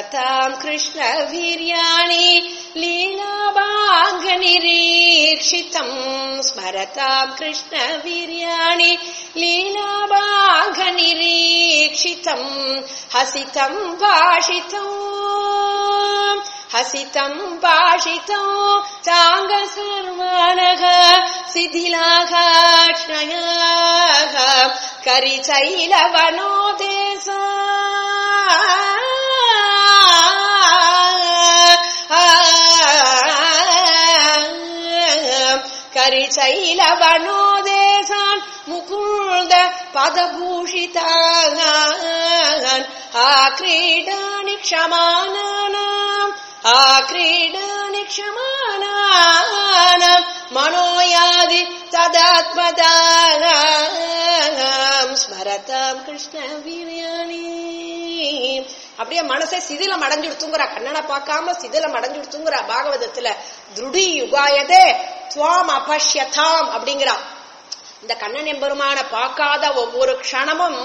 कथाम् कृष्णवीर्याणि लीलाबाघ स्मरताम् कृष्णवीर्याणि कृष्ण हसितम् लीलावाघ हसितम् हसितं भाषितौ हसितं भाषितौ साङ्गैलवनो दे சைலவனோதேசான் முகுந்த பதபூஷிதான் ஆக்ரீடாணி ஆ ஆக்ரீடாணி க்ஷமானானாம். மனோயாதி ததாத்மதானாம். ஸ்மரதாம் கிருஷ்ண வியானி அப்படியே மனசை சிதிலம் அடைஞ்சுடுத்துங்கிறா கண்ணனை பார்க்காம சிதிலம் அடைஞ்சுடுத்துங்கிறா பாகவதத்துல. திருடி யுகாயதே. துவாம் அபஷ்யதாம் அப்படிங்கிறான் இந்த கண்ணன் எம்பெருமான பார்க்காத ஒவ்வொரு க்ஷணமும்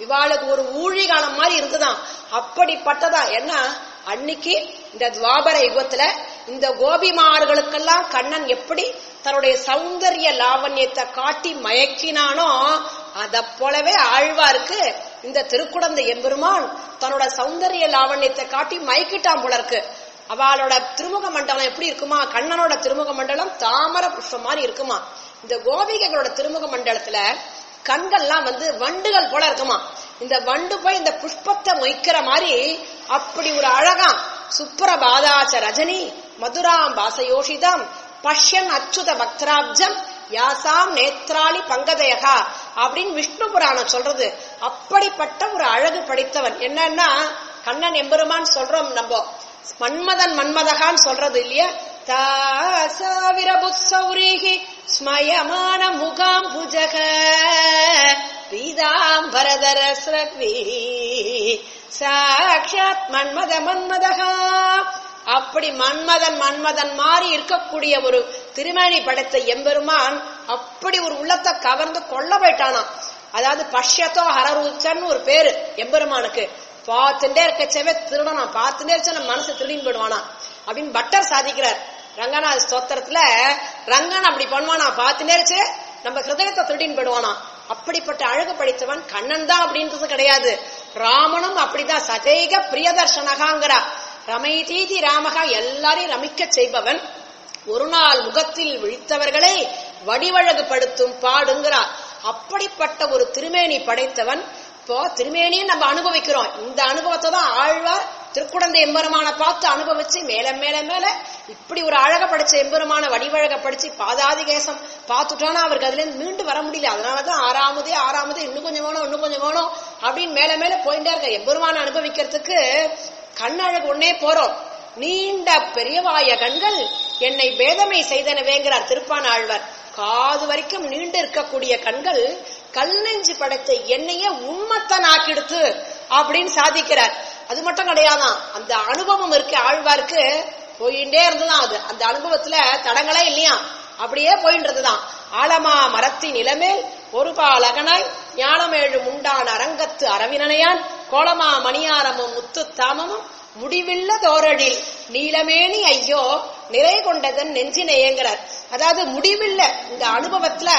இவாளுக்கு ஒரு ஊழி காலம் மாதிரி இருக்குதான் அப்படிப்பட்டதா? என்ன? அன்னைக்கு இந்த துவாபர யுகத்துல இந்த கோபிமார்களுக்கெல்லாம் கண்ணன் எப்படி தன்னுடைய சௌந்தரிய லாவண்யத்தை காட்டி மயக்கினானோ அத போலவே ஆழ்வாருக்கு இந்த திருக்குடந்தை எம்பெருமான் தன்னோட சௌந்தரிய லாவண்யத்தை காட்டி மயக்கிட்டான் போல இருக்கு. அவளோட திருமுக மண்டலம் எப்படி இருக்குமா? கண்ணனோட திருமுக மண்டலம் தாமர புஷ்பம் மாதிரி இருக்குமா? இந்த கோபிகைகளோட திருமுக மண்டலத்துல கண்கள்லாம் வந்து வண்டுகள் போல இருக்குமா? இந்த வண்டு போய் இந்த புஷ்பத்தை மொய்க்கிற மாதிரி அப்படி ஒரு அழகாம் சுப்ரபாதாச்ச ரஜினி மதுராம் பாசயோஷிதாம் பஷ்யன் அச்சுத பக்தராப்ஜம் யாசாம் நேத்ராளி பங்கதயகா அப்படின்னு விஷ்ணு புராணம் சொல்றது. அப்படிப்பட்ட ஒரு அழகு படைத்தவன். என்னன்னா கண்ணன் எம்பெருமான் சொல்றோம் நம்ம. மன்மதன் மன்மதகான்னு சொல்றது இல்லையா? தாசாவிரபுசௌரிகி ஸ்மயமான முகாம் புஜக. பீதாம்பரதர ஸ்ரக்வி சாட்சாத் மன்மத மன்மதகா. அப்படி மன்மதன் மன்மதன் மாறி இருக்கக்கூடிய ஒரு திருமணி படைத்த எம்பெருமான் அப்படி ஒரு உள்ளத்தை கவர்ந்து கொள்ள போயிட்டானாம். அதாவது பஷ்யத்தோ ஹரரூச்சன் ஒரு பேரு எம்பெருமானுக்கு. பார்த்துட்டே இருக்கச்சவே திருடனா பார்த்துட்டே இருக்க நம்ம மனசு திருடின்னு போயிடுவானா? அப்படின்னு பட்டர் சாதிக்கிறார். ரங்கநாத ஸ்தோத்திரத்துல ரங்கன் அப்படி பண்ணுவானா? பார்த்துட்டே இருச்சு நம்ம ஹிருதயத்தை திருடின்னு போயிடுவானா? அப்படிப்பட்ட அழகு படைத்தவன் கண்ணன் தான் அப்படின்றது கிடையாது. ராமனும் அப்படிதான் சதேக பிரியதர்ஷனகாங்கிறா. ரமைதீதி ராமகா எல்லாரையும் ரமிக்க செய்பவன். ஒரு நாள் முகத்தில் விழித்தவர்களை வடிவழகுபடுத்தும் பாடுங்கிறார் அப்படிப்பட்ட ஒரு திருமேனி படைத்தவன் இப்போ திருமேனியும் நம்ம அனுபவிக்கிறோம். இந்த அனுபவத்தை தான் ஆழ்வார் திருக்குடந்தை எம்பெருமான பார்த்து அனுபவிச்சு மேல மேல மேல இப்படி ஒரு அழக படிச்ச எம்பெருமான வடிவழக படிச்சு பாதாதி கேசம் பார்த்துட்டோன்னா அவருக்கு அதுல இருந்து மீண்டு வர முடியல. அதனாலதான் ஆறாமதே ஆறாமதே இன்னும் கொஞ்சம் வேணும் இன்னும் கொஞ்சம் வேணும் அப்படின்னு மேல மேல போயிட்டே இருக்க. எம்பெருமான அனுபவிக்கிறதுக்கு கண்ணழகு ஒன்னே போறோம். நீண்ட பெரியவாய கண்கள் என்னை பேதமை செய்தனவேங்கிறார் திருப்பான ஆழ்வார். காது வரைக்கும் நீண்டு இருக்கக்கூடிய கண்கள் கல்நெஞ்சு படைத்த என்னைய உண்மத்தனாக்கிடுத்து அப்படின்னு சாதிக்கிறார். அது மட்டும் கிடையாதான். அந்த அனுபவம் இருக்கு ஆழ்வார்க்கு போயிட்டே இருந்ததான் அது. அந்த அனுபவத்துல தடங்களே இல்லையா? அப்படியே போயின்றதுதான். ஆலமா மரத்தின் இளமேல் ஒரு பால் அகனாய் ஞானமேழு முண்டான் அரங்கத்து அரவினனையான் கோலமா மணியாரமும் முத்து தாமமும் முடிவில்ல தோரடில். நீலமேனி ஐயோ நிறை கொண்டதன் நெஞ்சினையங்கிறார் அதாவது முடிவில்ல. இந்த அனுபவத்துல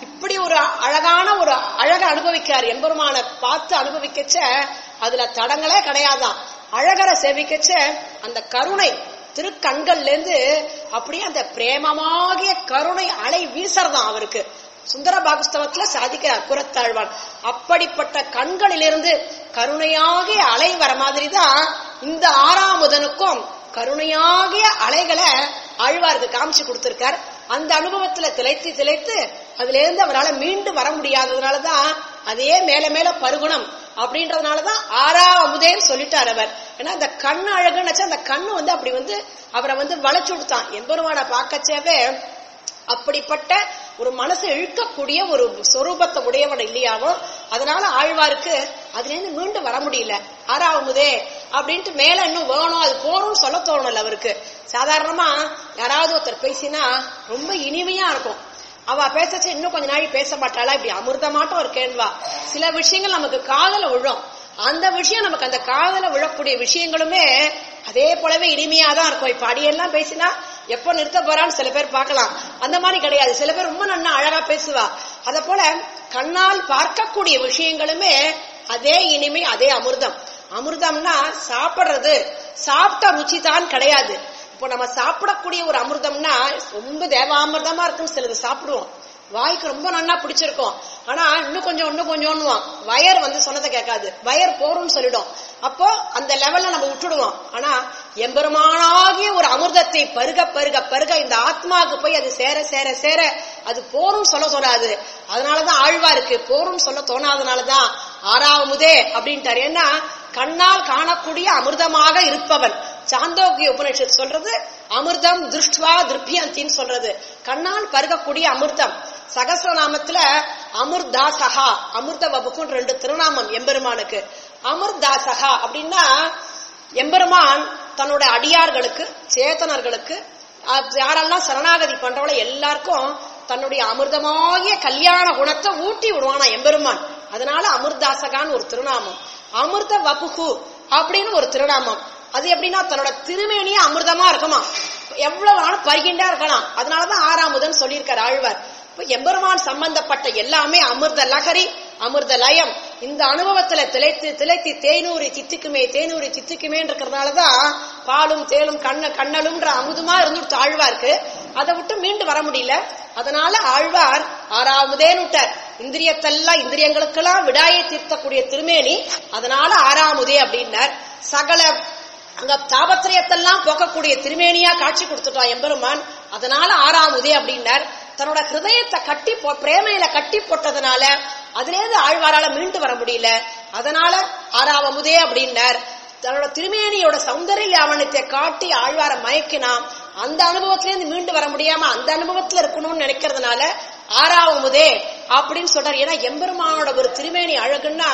இப்படி ஒரு அழகான ஒரு அழக அனுபவிக்கிறார். எம்பெருமான பார்த்து அனுபவிக்கச்ச அதுல தடங்களே கிடையாதான் அழகரை சேவிக்கச்ச அந்த கருணை திருக்கண்கள்ல இருந்து அப்படியே அந்த பிரேமமாகிய கருணை அலை வீசறதான் அவருக்கு. சுந்தர பாகுஸ்தவத்துல சாதிக்கிறார் குரத்தாழ்வான். அப்படிப்பட்ட கண்களிலிருந்து கருணையாகிய அலை வர மாதிரி தான் இந்த ஆறாமுதனுக்கும் கருணையாகிய அலைகளை ஆழ்வாருக்கு காமிச்சு கொடுத்திருக்கார். அந்த அனுபவத்துல திளைத்து திளைத்து அதுல இருந்து அவரால் மீண்டு வர முடியாததுனாலதான் அதே மேல மேல பருகுணம் அப்படின்றதுனாலதான் ஆறாவமுதேன்னு சொல்லிட்டார் அவர். ஏன்னா அந்த கண்ணு அழகுன்னு அந்த கண்ணு வந்து அப்படி வந்து அவரை வந்து வளைச்சு கொடுத்தான் எம்பெருமான பார்க்கச்சேவே அப்படிப்பட்ட ஒரு மனசை இழுக்கக்கூடிய ஒரு சொரூபத்தை உடையவன் இல்லையாவோ அதனால ஆழ்வாருக்கு அதுல இருந்து மீண்டு வர முடியல. ஆறாவமுதே அப்படின்ட்டு மேல இன்னும் வேணும் அது போறோம்னு சொல்ல தோணல அவருக்கு. சாதாரணமா யாராவது ஒருத்தர் பேசினா ரொம்ப இனிமையா இருக்கும். அவ பேசச்சு இன்னும் கொஞ்ச நாள் பேச மாட்டாளா? இப்படி அமிர்தமாட்டம் ஒரு கேள்வா சில விஷயங்கள் நமக்கு காதல விழும். அந்த விஷயம் நமக்கு அந்த காதல விழக்கூடிய விஷயங்களுமே அதே போலவே இனிமையா தான் இருக்கும். இப்ப அடியெல்லாம் பேசினா எப்போ நிறுத்த போறான்னு சில பேர் பார்க்கலாம். அந்த மாதிரி கிடையாது. சில பேர் ரொம்ப நல்லா அழகா பேசுவா. அத போல கண்ணால் பார்க்கக்கூடிய விஷயங்களுமே அதே இனிமை அதே அமிர்தம். அமிர்தம்னா சாப்பிடுறது. சாப்பிட்ட ருச்சி தான் கிடையாது. இப்போ நம்ம சாப்பிடக்கூடிய ஒரு அமிர்தம்னா ரொம்ப தேவாமிர்தமா இருக்கும் சிலது சாப்பிடுவோம். வாய்க்கு ரொம்ப நன்னா பிடிச்சிருக்கும். ஆனா இன்னும் கொஞ்சம் இன்னும் கொஞ்சம்னுவான் வயர் வந்து சொன்னதை கேட்காது. வயர் போறோம்னு சொல்லிடும். அப்போ அந்த லெவல்ல நம்ம விட்டுடுவோம். ஆனா எம்பெருமானாகிய ஒரு அமிர்தத்தை பருக பருக பருக இந்த ஆத்மாவுக்கு போய் அது சேர சேர சேர அது போரும் சொல்ல சொல்லாது அதனாலதான் ஆழ்வாருக்கு போரும் சொல்ல தோணாதனாலதான் ஆறாவமுதே அப்படின்ட்டாரு. ஏன்னா கண்ணால் காணக்கூடிய அமிர்தமாக இருப்பவன். சாந்தோக்கிய உபநிஷத் சொல்றது அமிர்தம் திருஷ்டுவா திருப்தியந்தின்னு சொல்றது. கண்ணால் பருகக்கூடிய அமிர்தம். சகசிரநாமத்துல அமிர்தாசகா அமிர்த வபுக்கும் ரெண்டு திருநாமம் எம்பெருமானுக்கு. அமிர்தாசகா அப்படின்னா எம்பெருமான் தன்னோட அடியார்களுக்கு சேத்தனர்களுக்கு யாரெல்லாம் சரணாகதி பண்றவள எல்லாருக்கும் தன்னுடைய அமிர்தமாகிய கல்யாண குணத்தை ஊட்டி விடுவானா எம்பெருமான். அதனால அமிர்தாசகான்னு ஒரு திருநாமம். அமிர்த வபுகு அப்படின்னு ஒரு திருநாமம். அது எப்படின்னா தன்னோட திருமேனியே அமிர்தமா இருக்குமா? எவ்வளவு நாளும் பருகின்றா இருக்கலாம். அதனாலதான் ஆறாமுதன் சொல்லியிருக்கார் ஆழ்வார். எம்பெருமான் சம்பந்தப்பட்ட எல்லாமே அமிர்த லகரி அமிர்த லயம். இந்த அனுபவத்துல திளைத்து திளைத்து தேனூரி சித்துக்குமே தேனூரி சித்துக்குமே இருக்கிறதுனாலதான் பாலும் தேலும் கண்ண கண்ணலும்ன்ற அமுதுமா இருந்துட்டு ஆழ்வார்க்கு. அதை விட்டு மீண்டு வர முடியல. அதனால ஆழ்வார் ஆறாவதேன்னு விட்டார். இந்திரியத்தெல்லாம் இந்திரியங்களுக்கெல்லாம் விடாயை தீர்த்தக்கூடிய திருமேனி அதனால ஆறாமுதே அப்படின்னார். சகல அங்க தாபத்திரியத்தெல்லாம் போக்கக்கூடிய திருமேனியா காட்சி கொடுத்துட்டான் எம்பெருமான். அதனால ஆறாமுதே அப்படின்னார். தன்னோட ஹிருதயத்தை கட்டி பிரேமையில கட்டி போட்டதுனால அதுலேருந்து ஆழ்வாரால மீண்டு வர முடியல. அதனால ஆறாவமுதே அப்படின்னார். தன்னோட திருமேனியோட சௌந்தரிய லாவணத்தை காட்டி ஆழ்வார மயக்கினான். அந்த அனுபவத்திலேருந்து மீண்டு வர முடியாம அந்த அனுபவத்துல இருக்கணும்னு நினைக்கிறதுனால ஆறாவமுதே அப்படின்னு சொல்றாரு. ஏன்னா எம்பெருமானோட ஒரு திருமேனி அழகுன்னா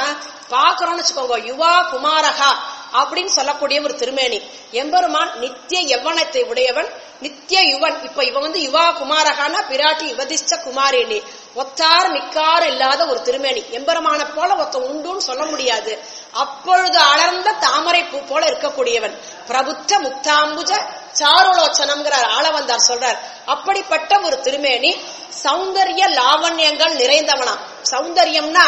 பாக்குறோம்னு வச்சுக்கோங்க யுவா குமாரகா. அப்படின்னு சொல்லக்கூடிய ஒரு திருமேனி. எம்பெருமான் நித்திய யவனத்தை உடையவன் நித்திய யுவன். இப்ப இவன் வந்து யுவா குமாரகான பிராட்டி யுவதிஷ்ட குமாரினி. ஒத்தார் மிக்கார் இல்லாத ஒரு திருமேனி. எம்பெருமான போல ஒத்த உண்டுன்னு சொல்ல முடியாது. அப்பொழுது அலர்ந்த தாமரை பூ போல இருக்கக்கூடியவன். பிரபுத்த முக்தாம்புஜ சாருலோச்சனம்ங்கிறார். ஆளவந்தார் சொல்றார். அப்படிப்பட்ட ஒரு திருமேனி சௌந்தரிய லாவண்யங்கள் நிறைந்தவனாம். சௌந்தரியம்னா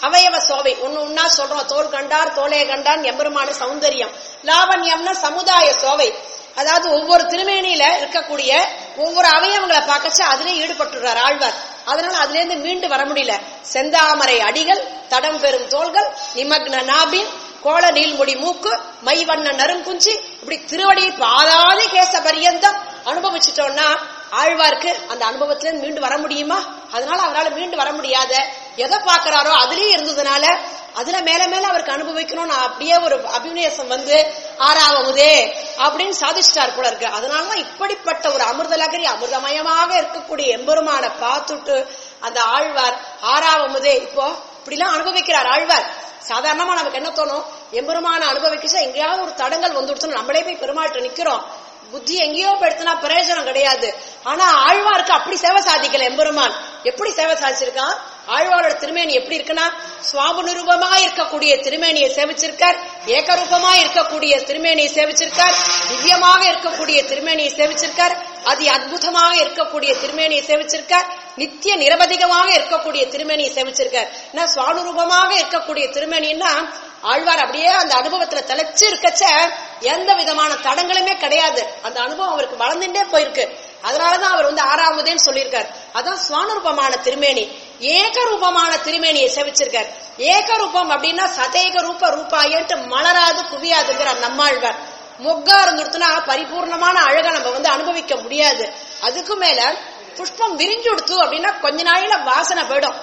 அவயவ சோவை. ஒன்னு ஒன்னா சொல்றோம். தோல் கண்டார் தோலே கண்டான் எம்பெருமான சௌந்தரியம். லாவண்யம்னா சமுதாய சோவை. அதாவது ஒவ்வொரு திருமேனியில இருக்கக்கூடிய ஒவ்வொரு அவயவங்களை பார்க்கச்சு அதிலே ஈடுபட்டுறார் ஆழ்வார். அதனால அதுல இருந்து மீண்டு வர முடியல. செந்தாமரை அடிகள் தடம் பெறும் தோள்கள் நிமக்ன நாபின் கோல நீள்முடி மூக்கு மை வண்ண நறுங்குஞ்சி இப்படி திருவடி பாதாதி கேச பரியந்தம் அனுபவிச்சிட்டோம்னா ஆழ்வார்க்கு அந்த அனுபவத்திலிருந்து மீண்டு வர முடியுமா? அதனால அவரால் மீண்டு வர முடியாத எதை பாக்குறாரோ அதுலயே இருந்ததுனால அதுல மேல மேல அவருக்கு அனுபவிக்கணும்னு அப்படியே ஒரு அபிநேசம் வந்து ஆறாவதே அப்படின்னு சாதிச்சிட்டார் போல இருக்கு. அதனாலதான் இப்படிப்பட்ட ஒரு அமிர்தலகரி அமிர்தமயமாக இருக்கக்கூடிய எம்பெருமான பார்த்துட்டு அந்த ஆழ்வார் ஆறாவதே இப்போ இப்படிலாம் அனுபவிக்கிறார் ஆழ்வார். சாதாரணமா நமக்கு என்ன தோணும்? எம்பெருமான அனுபவிக்கிச்சா எங்கேயாவது ஒரு தடங்கள் வந்துடுச்சுன்னு நம்மளே போய் பெருமாள்கிட்ட நிக்கிறோம். புத்தி எங்கேயோ படுத்தினா பிரயோஜனம் கிடையாது. ஆனா ஆழ்வாருக்கு அப்படி சேவை சாதிக்கல எம்பெருமான். எப்படி சேவை சாதிச்சிருக்கான்? ஆழ்வாரோட திருமேனி எப்படி இருக்குன்னா சுவாபனுரூபமா இருக்கக்கூடிய திருமேனியை சேவிச்சிருக்கார் ஏகரூபமா இருக்கக்கூடிய திருமேனியை சேவிச்சிருக்கார் திவ்யமாக இருக்கக்கூடிய திருமேனியை சேவிச்சிருக்கார் அதி அற்புதமாக இருக்கக்கூடிய திருமேனியை சேவிச்சிருக்கார் நித்திய நிரபதிகமாக இருக்கக்கூடிய திருமேனியை சேமிச்சிருக்கார். ஏன்னா சுவானுரூபமாக இருக்கக்கூடிய திருமேனின்னா ஆழ்வார் அப்படியே அந்த அனுபவத்துல தலைச்சு இருக்கச்ச எந்த விதமான தடங்களுமே கிடையாது. அந்த அனுபவம் அவருக்கு வளர்ந்துட்டே போயிருக்கு. அதனாலதான் அவர் வந்து ஆறாவதேன்னு சொல்லியிருக்கார். அதான் சுவானுரூபமான திருமேனி. ஏகரூபமான திருமேனியை சேவிச்சிருக்கார் ஏகரூபம் அப்படின்னா சதேக ரூப ரூபாயன்ட்டு மலராது குவியாதுங்கிறார் நம்மாழ்வார். மொக்கா இருந்துடுத்துனா பரிபூர்ணமான அழகை நம்ம வந்து அனுபவிக்க முடியாது. அதுக்கு மேல புஷ்பம் விரிஞ்சு கொடுத்து அப்படின்னா கொஞ்ச நாளையில வாசனை போயிடும்.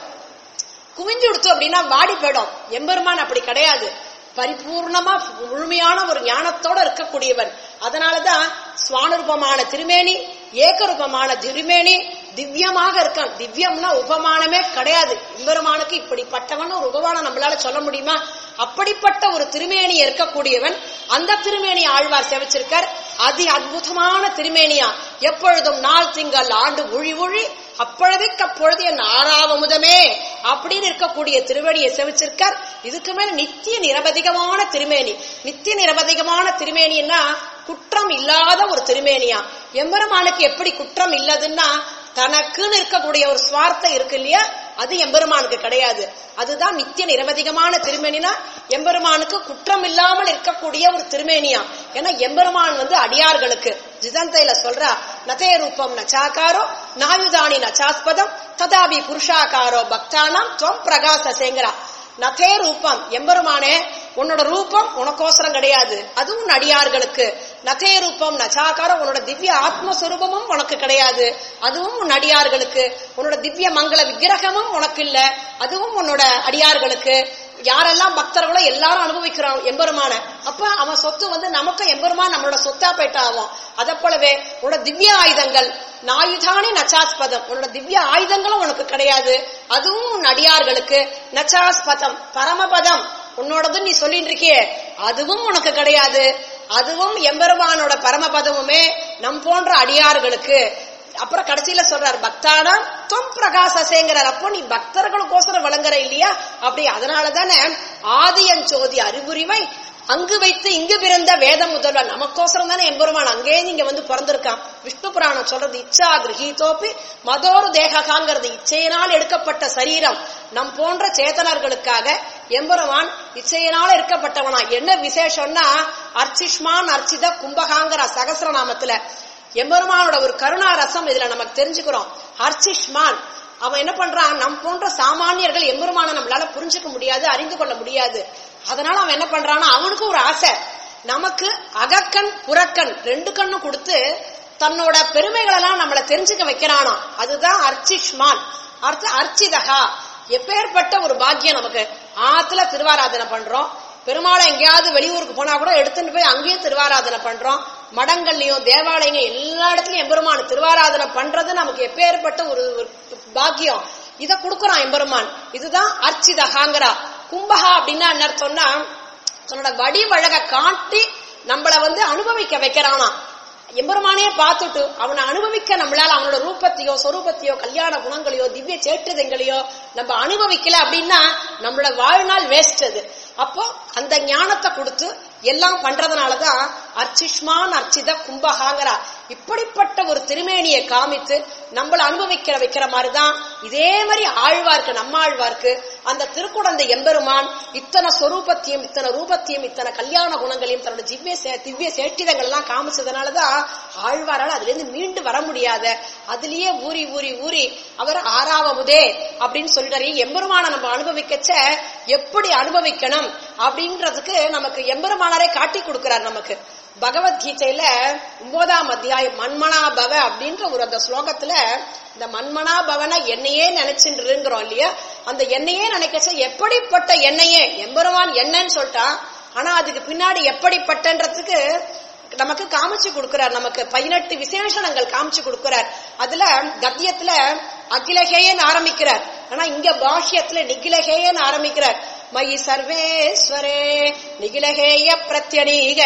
குவிஞ்சு கொடுத்து அப்படின்னா வாடி போயிடும். எம்பெருமான் அப்படி கிடையாது. பரிபூர்ணமா முழுமையான ஒரு ஞானத்தோட இருக்கக்கூடியவன். அதனாலதான் சுவானுரூபமான திருமேனி ஏகரூபமான திருமேனி திவ்யமாக இருக்கான். திவ்யம்னா உபமானமே கிடையாது. எம்பெருமானுக்கு இப்படிப்பட்டவன் ஒரு உபமானம் நம்மளால சொல்ல முடியுமா? அப்படிப்பட்ட ஒரு திருமேனி இருக்கக்கூடியவன் அந்த திருமேனி ஆழ்வார் சேவிச்சிருக்கார். அதி அற்புதமான திருமேனியா. எப்பொழுதும் நாள் திங்கள் ஆண்டு ஒழி ஒழி அப்பொழுதைக்கு அப்பொழுது என் ஆறாவமுதமே அப்படின்னு இருக்கக்கூடிய திருவடியை செவிச்சிருக்கார். இதுக்கு மேல நித்திய நிரபதிகமான திருமேனி. நித்திய நிரபதிகமான திருமேனின்னா குற்றம் இல்லாத ஒரு திருமேனியா. எம்பெருமானுக்கு எப்படி குற்றம் இல்லதுன்னா தனக்குன்னு இருக்கக்கூடிய ஒரு சுவார்த்தம் இருக்கு இல்லையா? அது எம்பெருமானுக்கு கிடையாது. அதுதான் நித்திய நிரவதிகமான திருமேனினா எம்பெருமானுக்கு குற்றம் இல்லாமல் இருக்கக்கூடிய ஒரு திருமேனியா. ஏன்னா எம்பெருமான் வந்து அடியார்களுக்கு ஜிதந்தையில சொல்றா நதே ரூபம் நச்சாக்காரோ நாயுதானி நச்சாஸ்பதம் ததாபி புருஷாக்காரோ பக்தானாம் துவம் பிரகாசசேங்கிறா நதே ரூபம் எம்பெருமானே உன்னோட ரூபம் உனக்கோசரம் கிடையாது. அதுவும் உன் அடியார்களுக்கு. நதே ரூபம் நச்சாக்காரம் உன்னோட திவ்ய ஆத்மஸ்வரூபமும் உனக்கு கிடையாது. அதுவும் உன் அடியார்களுக்கு. உன்னோட திவ்ய மங்கள விக்கிரகமும் உனக்கு இல்ல அதுவும் உன்னோட அடியார்களுக்கு. யாரெல்லாம் பக்தர்களோ எல்லாரும் அனுபவிக்கிறான் எம்பெருமான. அப்ப அவன் சொத்து வந்து நமக்கும் எம்பெருமான் நம்மளோட சொத்தா போயிட்டாவும். அதை போலவே உன்னோட திவ்ய ஆயுதங்கள் நாயுதானே நச்சாஸ்பதம். உன்னோட திவ்ய ஆயுதங்களும் உனக்கு கிடையாது. அதுவும் உன் அடியார்களுக்கு. நச்சாஸ்பதம் பரமபதம். உன்னோடது நீ சொல்லிட்டு இருக்கியே. அதுவும் உனக்கு கிடையாது. அதுவும் எம்பெருமானோட பரமபதமுமே நம் போன்ற அடியார்களுக்கு. அப்புறம் கடைசியில சொல்றாரு பக்தானா? தொம் பிரகாசசேங்கிறார் அப்போ நீ பக்தர்களுக்கோசரம் விளங்குற இல்லையா? அப்படி அதனால தானே ஆதியன் சோதி அறிவுரிவை அங்கு வைத்து இங்கு பிறந்த வேத முதல்வன் நமக்கோசரம் தானே எம்பெருமான் அங்கே நீங்க வந்து பிறந்திருக்கான். விஷ்ணு புராணம் சொல்றது இச்சா கிரகிதோப்பி மதோரு தேககாங்கிறது. இச்சையினால் எடுக்கப்பட்ட சரீரம். நம் போன்ற சேத்தனர்களுக்காக எம்பெருமான் இச்சையினால் எடுக்கப்பட்டவனா. என்ன விசேஷம்னா அர்ச்சிஷ்மான் அர்ச்சித கும்பகாங்கிற சகசிரநாமத்துல எம்பெருமானோட ஒரு கருணா ரசம் இதுல நமக்கு தெரிஞ்சுக்கிறோம். அர்ச்சிஷ்மான் அவன் என்ன பண்றான்? நம் போன்ற சாமானியர்கள் எம்பெருமான நம்மளால புரிஞ்சுக்க முடியாது அறிந்து கொள்ள முடியாது. அதனால அவன் என்ன பண்றான்னா அவனுக்கு ஒரு ஆசை. நமக்கு அகக்கண் புறக்கண் ரெண்டு கண்ணும் கொடுத்து தன்னோட பெருமைகளெல்லாம் நம்மள தெரிஞ்சுக்க வைக்கிறானா அதுதான் அர்ச்சிஷ்மான். அர்த்த அர்ச்சிதகா. எப்பேற்பட்ட ஒரு பாக்கியம் நமக்கு. ஆத்துல திருவாராதனை பண்றோம். பெருமாளை எங்கேயாவது வெளியூருக்கு போனா கூட எடுத்துட்டு போய் அங்கேயும் திருவாராதனை பண்றோம். மடங்கள்லயும் தேவாலயங்க எல்லா இடத்துலயும் எம்பெருமான் திருவாராதனை பண்றது நமக்கு எப்பேற்பட்ட ஒரு பாக்கியம். இத கொடுக்கறான் எம்பெருமான். இதுதான் அர்ச்சிதகாங்கிறா கும்பகா அப்படின்னா என்ன சொன்னா தன்னோட வடிவழக காட்டி நம்மள வந்து அனுபவிக்க வைக்கிறானா. எம்பெருமானே பார்த்துட்டு அவனை அனுபவிக்க நம்மளால அவனோட ரூபத்தையோ சொரூபத்தையோ கல்யாண குணங்களையோ திவ்ய சேற்றுதங்களையோ நம்ம அனுபவிக்கல அப்படின்னா நம்மளோட வாழ்நாள் வேஸ்ட் அது. அப்போ அந்த ஞானத்தை கொடுத்து எல்லாம் பண்றதுனாலதான் அர்ச்சிஷ்மான் அர்ச்சித கும்பகாங்கிறா இப்படிப்பட்ட ஒரு திருமேனியை காமித்து நம்மள அனுபவிக்கிற வைக்கிற மாதிரிதான் இதே மாதிரி ஆழ்வார்க்கு நம்மாழ்வார்க்கு அந்த திருக்குடந்தை எம்பெருமான் இத்தனை சொரூபத்தையும் இத்தனை ரூபத்தையும் இத்தனை கல்யாண குணங்களையும் தன்னோட ஜிவ்ய சே- திவ்ய சேஷ்டிதங்கள் எல்லாம் காமிச்சதுனாலதான் ஆழ்வாரால் அதுல இருந்து மீண்டு வர முடியாத அதுலயே ஊறி ஊறி ஊறி அவர் ஆறாவமுதே அப்படின்னு சொல்லிட்டாரு எம்பெருமான நம்ம அனுபவிக்கச்ச எப்படி அனுபவிக்கணும் அப்படின்றதுக்கு நமக்கு எம்பெருமானாரே காட்டி கொடுக்கிறார் நமக்கு. பகவத்கீதையில ஒன்பதாம் அத்தியாயம் மண்மனா பவ அப்படின்ற ஒரு அந்த ஸ்லோகத்துல இந்த மண்மனா பவன என்னையே நினைச்சுருங்கிறோம் இல்லையா? அந்த என்னையே நினைக்கச்ச எப்படிப்பட்ட என்னையே எம்பெருமான் என்னன்னு சொல்லிட்டா ஆனா அதுக்கு பின்னாடி எப்படிப்பட்டன்றதுக்கு நமக்கு காமிச்சு கொடுக்கிறார். நமக்கு பதினெட்டு விசேஷணங்கள் காமிச்சு கொடுக்கிறார். அதுல கத்தியத்துல அகிலகேயன் ஆரம்பிக்கிறார். ஆனா இங்க பாஷ்யத்துல நிகிலகேயன் ஆரம்பிக்கிறார். மயி சர்வேஸ்வரே நிகிலகேய பிரத்யனீக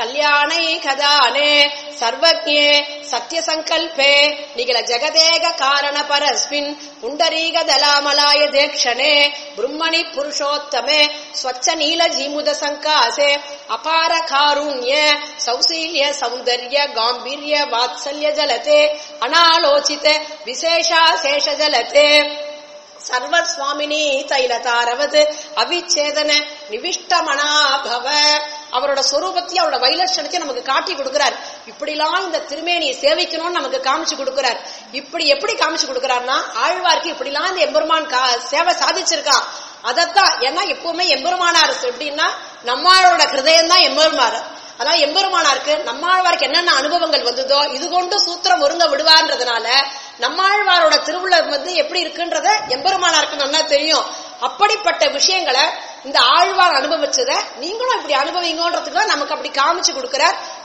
கல்யாணை கதானே சர்வஜே சத்யசங்கல்பே நிகில ஜெகதேக காரண பரஸ்மின் புண்டரீக தலாமலாய தேக்ஷணே பிரம்மணி புருஷோத்தமே ஸ்வச்ச நீல ஜீமுத சங்காசே அபார காருண்ய சௌசீல்ய சௌந்தர்ய காம்பீரிய வாத்சல்ய ஜலதே அனாலோசித விசேஷா சேஷ ஜலதே சர்வஸ்வாமினி தைலதாரவது அவிச்சேதன நிவிஷ்டமனாபவ. அவரோட சொரூபத்தையும் அவரோட வைலட்சணத்தையும் நமக்கு காட்டி கொடுக்கிறார். இப்படிலாம் இந்த திருமேனியை சேவிக்கணும்னு நமக்கு காமிச்சு கொடுக்கிறார். இப்படி எப்படி காமிச்சு கொடுக்கிறார்னா ஆழ்வார்க்கு இப்படிலாம் இந்த எம்பெருமான் கா- சேவை சாதிச்சிருக்கான் அதத்தான் ஏன்னா எப்பவுமே எம்பெருமானார் எப்படின்னா நம்மளோட ஹிருதயம் தான் எம்பெருமாறு அதான் எம்பெருமானாருக்கு நம்மாழ்வாருக்கு என்னென்ன அனுபவங்கள் வந்ததோ இது கொண்டு சூத்திரம் ஒருங்க விடுவான்றதுனால நம்மாழ்வாரோட திருவுள்ள வந்து எப்படி இருக்குன்றத எம்பெருமானாருக்கு நல்லா தெரியும். அப்படிப்பட்ட விஷயங்களை இந்த ஆழ்வார் அனுபவிச்சத நீங்களும் இப்படி அனுபவிங்கன்றதுக்கு தான் நமக்கு அப்படி காமிச்சு கொடுக்கிறார்.